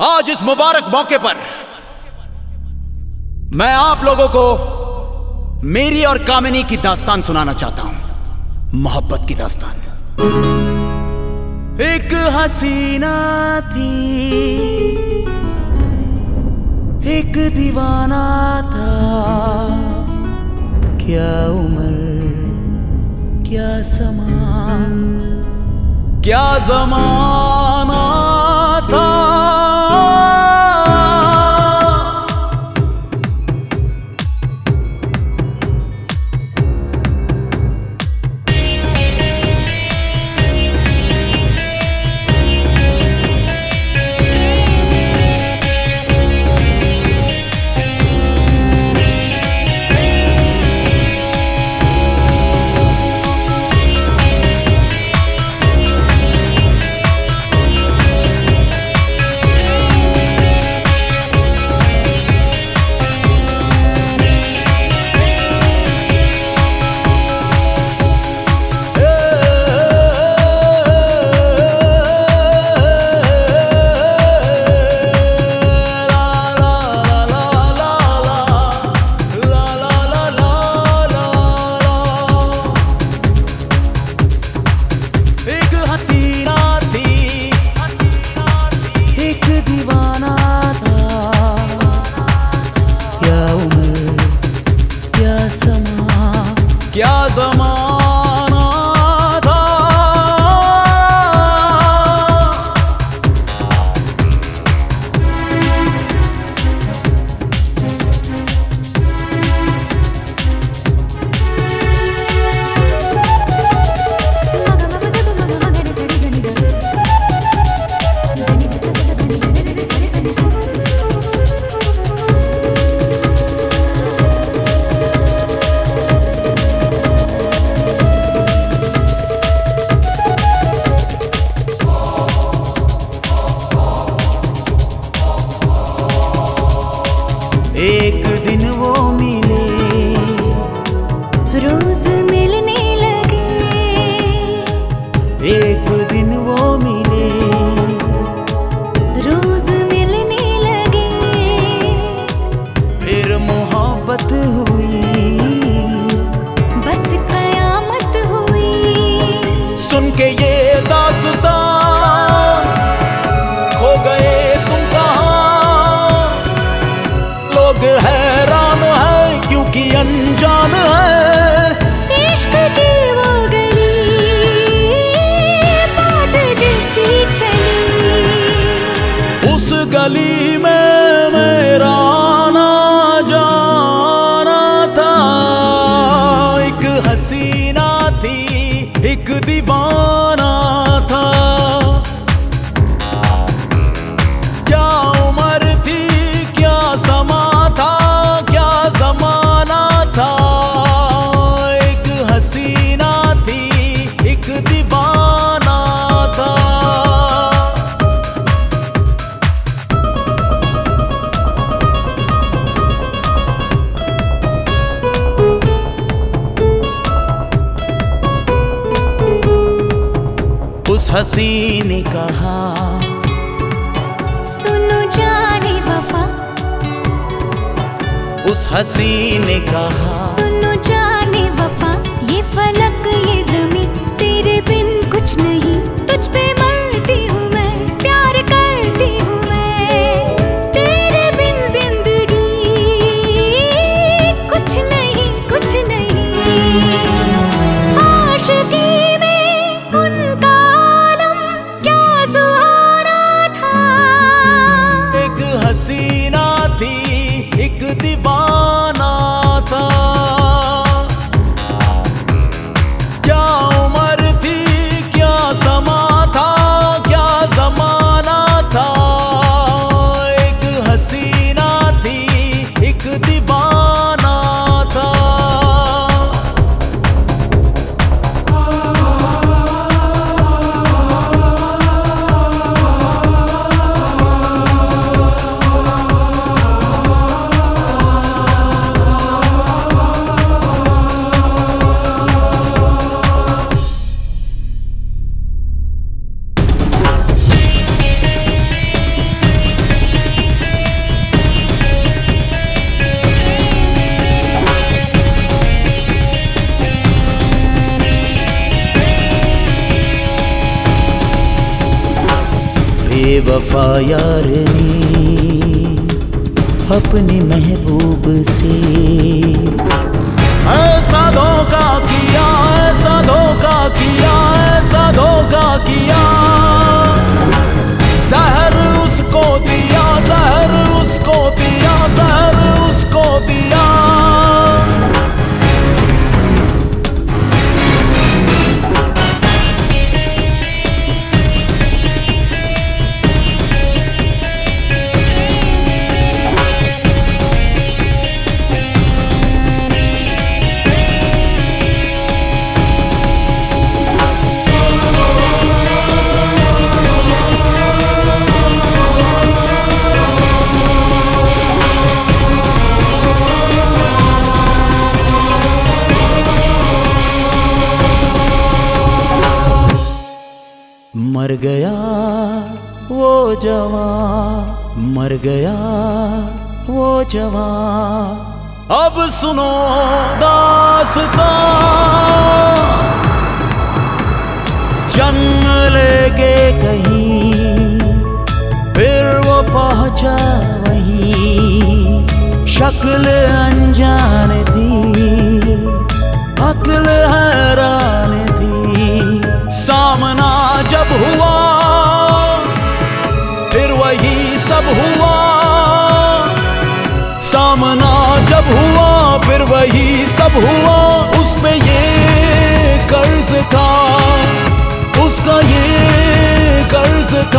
आज इस मुबारक मौके पर मैं आप लोगों को मेरी और कामिनी की दास्तान सुनाना चाहता हूँ। मोहब्बत की दास्तान। एक हसीना थी, एक दीवाना था। क्या उम्र, क्या समान, क्या जमाना था। ali. हँसी ने कहा। सुनो जाने वफा। उस हसी ने कहा। सुनो जाने वफा ये फलक बेवफा यार अपने महबूब से। ऐसा धोखा किया ऐसा धोखा किया ऐसा धोखा किया। वो जवान मर गया वो जवान अब सुनो दासता। जन्म लेके कहीं, फिर वो पहुँचा वहीं। शक्ल अनजान दी अकल हैरान वही सब हुआ उसमें ये कर्ज था। उसका ये कर्ज था